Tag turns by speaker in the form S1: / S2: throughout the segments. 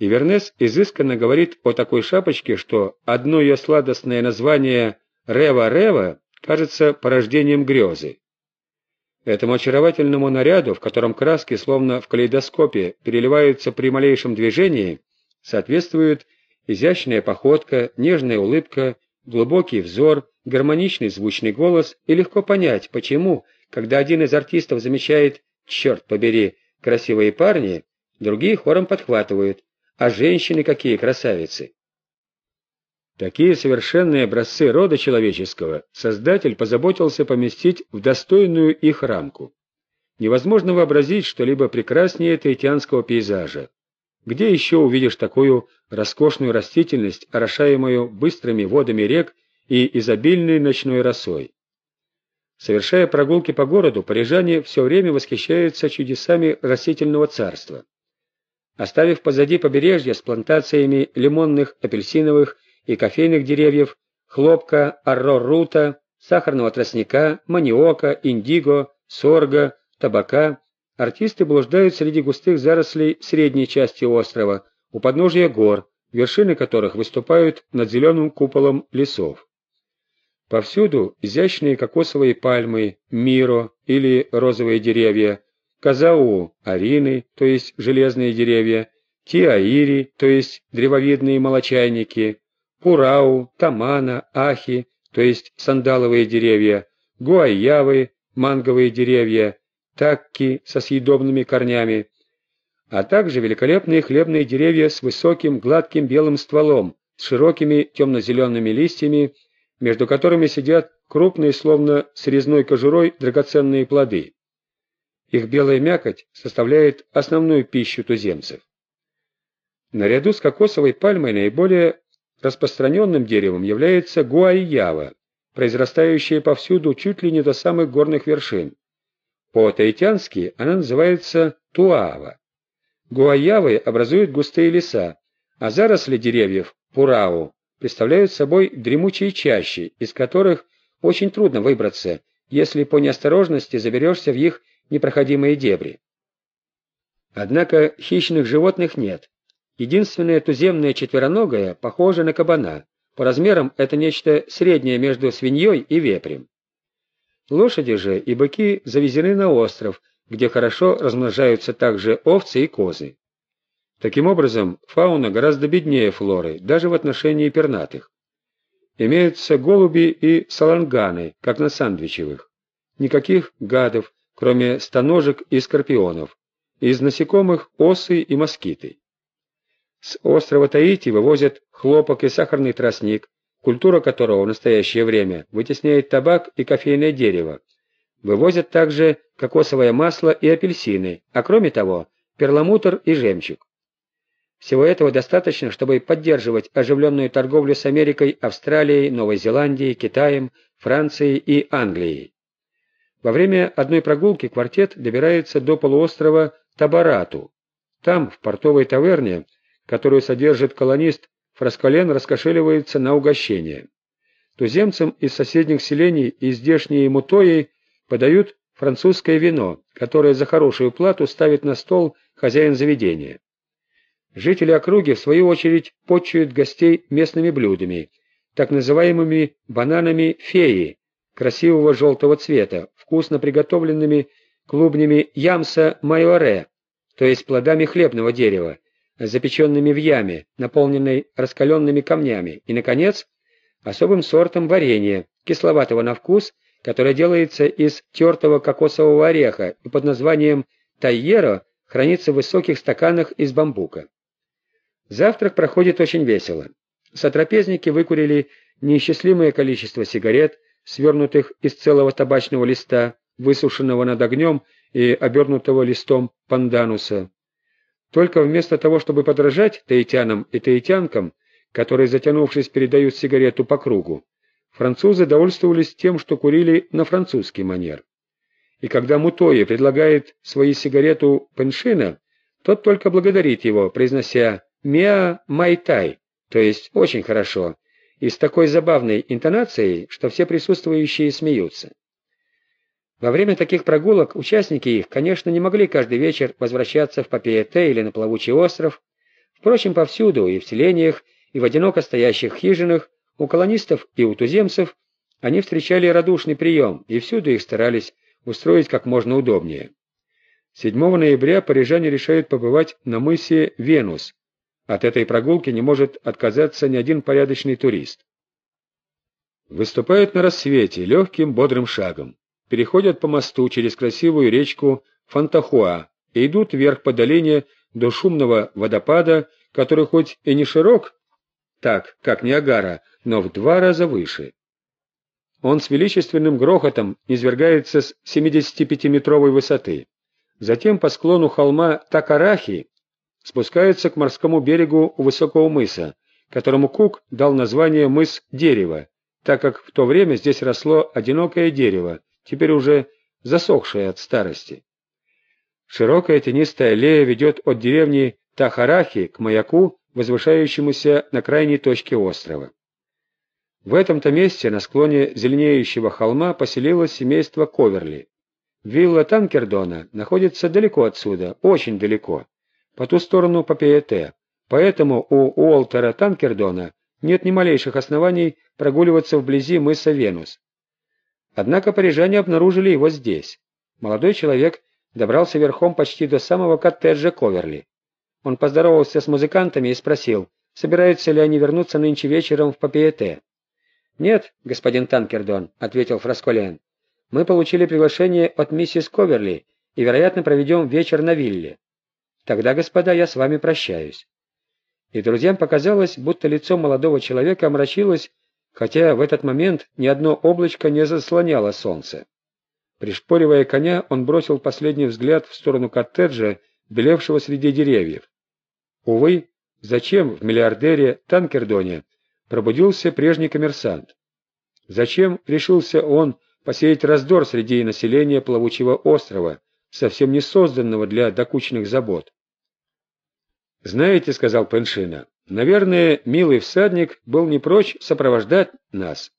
S1: И Вернес изысканно говорит о такой шапочке, что одно ее сладостное название «Рева-Рева» кажется порождением грезы. Этому очаровательному наряду, в котором краски, словно в калейдоскопе, переливаются при малейшем движении, соответствует изящная походка, нежная улыбка, глубокий взор, гармоничный звучный голос, и легко понять, почему, когда один из артистов замечает «черт побери, красивые парни», другие хором подхватывают «а женщины какие красавицы!» Такие совершенные образцы рода человеческого Создатель позаботился поместить в достойную их рамку. Невозможно вообразить что-либо прекраснее таитянского пейзажа. Где еще увидишь такую роскошную растительность, орошаемую быстрыми водами рек и изобильной ночной росой? Совершая прогулки по городу, парижане все время восхищаются чудесами растительного царства. Оставив позади побережье с плантациями лимонных, апельсиновых и кофейных деревьев, хлопка, аррорута, сахарного тростника, маниока, индиго, сорга, табака, артисты блуждают среди густых зарослей средней части острова, у подножия гор, вершины которых выступают над зеленым куполом лесов. Повсюду изящные кокосовые пальмы, миро или розовые деревья, казау, арины, то есть железные деревья, тиаири, то есть древовидные молочайники, пурау, тамана, ахи, то есть сандаловые деревья, гуайявы, манговые деревья, такки со съедобными корнями, а также великолепные хлебные деревья с высоким гладким белым стволом, с широкими темно-зелеными листьями, между которыми сидят крупные, словно с резной кожурой, драгоценные плоды. Их белая мякоть составляет основную пищу туземцев. Наряду с кокосовой пальмой наиболее Распространенным деревом является гуайява, произрастающая повсюду чуть ли не до самых горных вершин. По-таитянски она называется туава. Гуайявы образуют густые леса, а заросли деревьев, пурау, представляют собой дремучие чащи, из которых очень трудно выбраться, если по неосторожности заберешься в их непроходимые дебри. Однако хищных животных нет, Единственное туземное четвероногое похоже на кабана. По размерам это нечто среднее между свиньей и вепрем. Лошади же и быки завезены на остров, где хорошо размножаются также овцы и козы. Таким образом, фауна гораздо беднее флоры, даже в отношении пернатых. Имеются голуби и саланганы, как на сандвичевых. Никаких гадов, кроме стоножек и скорпионов. Из насекомых осы и москиты. С острова Таити вывозят хлопок и сахарный тростник, культура которого в настоящее время вытесняет табак и кофейное дерево. Вывозят также кокосовое масло и апельсины, а кроме того, перламутр и жемчуг. Всего этого достаточно, чтобы поддерживать оживленную торговлю с Америкой, Австралией, Новой Зеландией, Китаем, Францией и Англией. Во время одной прогулки квартет добирается до полуострова Табарату. Там, в портовой таверне, которую содержит колонист, Фраскален раскошеливается на угощение. Туземцам из соседних селений и здешние мутои подают французское вино, которое за хорошую плату ставит на стол хозяин заведения. Жители округи, в свою очередь, почуют гостей местными блюдами, так называемыми бананами феи, красивого желтого цвета, вкусно приготовленными клубнями ямса майоре, то есть плодами хлебного дерева, запеченными в яме, наполненной раскаленными камнями, и, наконец, особым сортом варенья, кисловатого на вкус, которое делается из тертого кокосового ореха и под названием тайеро хранится в высоких стаканах из бамбука. Завтрак проходит очень весело. Сотрапезники выкурили неисчислимое количество сигарет, свернутых из целого табачного листа, высушенного над огнем и обернутого листом пандануса. Только вместо того, чтобы подражать таитянам и таитянкам, которые, затянувшись, передают сигарету по кругу, французы довольствовались тем, что курили на французский манер. И когда Мутои предлагает свои сигарету Пеншина, тот только благодарит его, произнося «Миа Майтай», то есть «очень хорошо», и с такой забавной интонацией, что все присутствующие смеются. Во время таких прогулок участники их, конечно, не могли каждый вечер возвращаться в Папиете или на плавучий остров. Впрочем, повсюду, и в селениях, и в одиноко стоящих хижинах, у колонистов и у туземцев, они встречали радушный прием, и всюду их старались устроить как можно удобнее. 7 ноября парижане решают побывать на мысе Венус. От этой прогулки не может отказаться ни один порядочный турист. Выступают на рассвете легким бодрым шагом, переходят по мосту через красивую речку Фантахуа и идут вверх по долине до шумного водопада, который хоть и не широк, так, как Ниагара, но в два раза выше. Он с величественным грохотом низвергается с 75-метровой высоты. Затем по склону холма Такарахи спускается к морскому берегу у высокого мыса, которому Кук дал название мыс Дерева, так как в то время здесь росло одинокое дерево, теперь уже засохшее от старости. Широкая тенистая аллея ведет от деревни Тахарахи к маяку, возвышающемуся на крайней точке острова. В этом-то месте, на склоне зеленеющего холма, поселилось семейство Коверли. Вилла Танкердона находится далеко отсюда, очень далеко, по ту сторону Папиэте, поэтому у Уолтера Танкердона нет ни малейших оснований прогуливаться вблизи мыса Венус. Однако парижане обнаружили его здесь. Молодой человек добрался верхом почти до самого коттеджа Коверли. Он поздоровался с музыкантами и спросил, собираются ли они вернуться нынче вечером в Папиете. «Нет, господин Танкердон», — ответил Фрасколен. «Мы получили приглашение от миссис Коверли и, вероятно, проведем вечер на вилле. Тогда, господа, я с вами прощаюсь». И друзьям показалось, будто лицо молодого человека омрачилось, хотя в этот момент ни одно облачко не заслоняло солнце. Пришпоривая коня, он бросил последний взгляд в сторону коттеджа, белевшего среди деревьев. Увы, зачем в миллиардере Танкердоне пробудился прежний коммерсант? Зачем решился он посеять раздор среди населения плавучего острова, совсем не созданного для докучных забот? «Знаете, — сказал Пеншина, — наверное, милый всадник был не прочь сопровождать нас».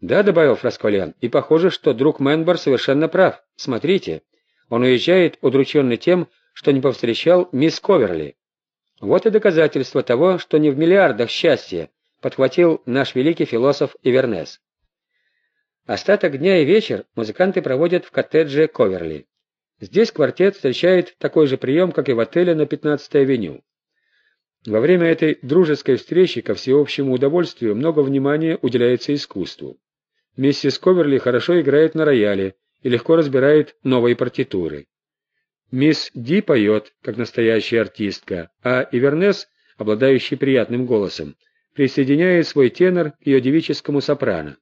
S1: «Да», — добавил Фрасколян, — «и похоже, что друг Мэнбор совершенно прав. Смотрите, он уезжает, удрученный тем, что не повстречал мисс Коверли. Вот и доказательство того, что не в миллиардах счастья, подхватил наш великий философ Ивернес. Остаток дня и вечер музыканты проводят в коттедже Коверли. Здесь квартет встречает такой же прием, как и в отеле на 15-й авеню. Во время этой дружеской встречи ко всеобщему удовольствию много внимания уделяется искусству. Миссис Коверли хорошо играет на рояле и легко разбирает новые партитуры. Мисс Ди поет, как настоящая артистка, а Ивернес, обладающий приятным голосом, присоединяет свой тенор к ее девическому сопрано.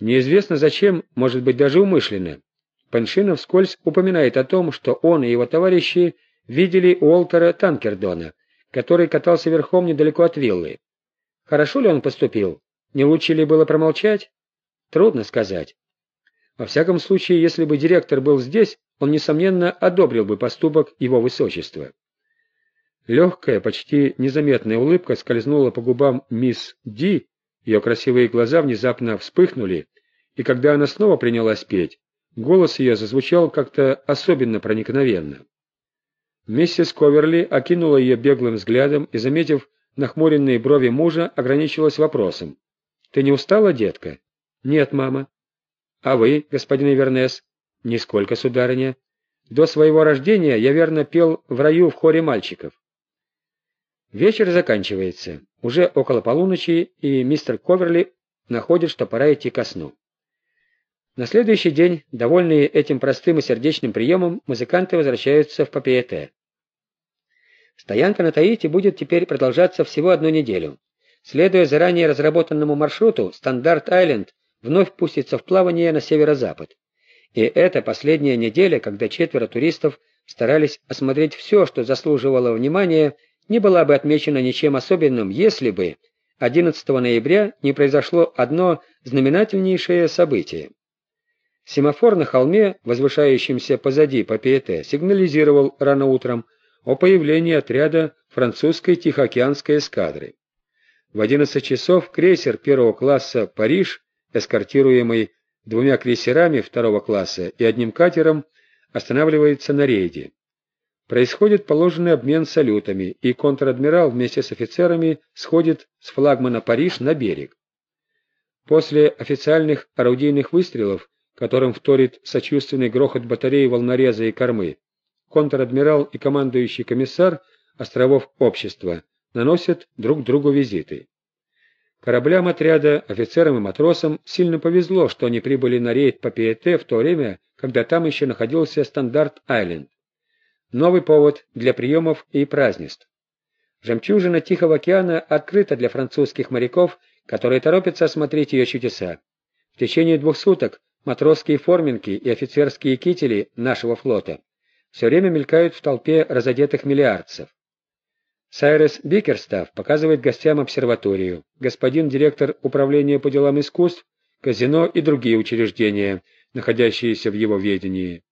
S1: Неизвестно зачем, может быть даже умышленно, Паншинов вскользь упоминает о том, что он и его товарищи видели Уолтера Танкердона, который катался верхом недалеко от виллы. Хорошо ли он поступил? Не лучше ли было промолчать? Трудно сказать. Во всяком случае, если бы директор был здесь, он, несомненно, одобрил бы поступок его высочества. Легкая, почти незаметная улыбка скользнула по губам мисс Ди, ее красивые глаза внезапно вспыхнули, и когда она снова принялась петь, голос ее зазвучал как-то особенно проникновенно. Миссис Коверли окинула ее беглым взглядом и, заметив нахмуренные брови мужа, ограничилась вопросом. «Ты не устала, детка?» «Нет, мама». «А вы, господин Ивернес?» «Нисколько, сударыня. До своего рождения я верно пел в раю в хоре мальчиков». Вечер заканчивается. Уже около полуночи, и мистер Коверли находит, что пора идти ко сну. На следующий день, довольные этим простым и сердечным приемом, музыканты возвращаются в Папиете. Стоянка на Таити будет теперь продолжаться всего одну неделю. Следуя заранее разработанному маршруту, Стандарт-Айленд вновь пустится в плавание на северо-запад. И это последняя неделя, когда четверо туристов старались осмотреть все, что заслуживало внимания, не была бы отмечена ничем особенным, если бы 11 ноября не произошло одно знаменательнейшее событие. Семафор на холме, возвышающемся позади Папиете, сигнализировал рано утром о появлении отряда французской Тихоокеанской эскадры. В 11 часов крейсер первого класса «Париж», эскортируемый двумя крейсерами второго класса и одним катером, останавливается на рейде. Происходит положенный обмен салютами, и контр-адмирал вместе с офицерами сходит с флагмана Париж на берег. После официальных орудийных выстрелов, которым вторит сочувственный грохот батареи волнореза и кормы, контр-адмирал и командующий комиссар островов общества наносят друг другу визиты. Кораблям отряда, офицерам и матросам сильно повезло, что они прибыли на рейд по Пиете в то время, когда там еще находился Стандарт-Айленд. Новый повод для приемов и празднеств. Жемчужина Тихого океана открыта для французских моряков, которые торопятся осмотреть ее чудеса. В течение двух суток матросские форминки и офицерские кители нашего флота все время мелькают в толпе разодетых миллиардцев. Сайрес Бикерстав показывает гостям обсерваторию, господин директор управления по делам искусств, казино и другие учреждения, находящиеся в его ведении.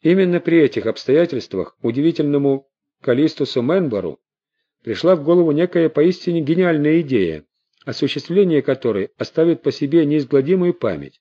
S1: Именно при этих обстоятельствах удивительному Калистусу Менбору пришла в голову некая поистине гениальная идея, осуществление которой оставит по себе неизгладимую память.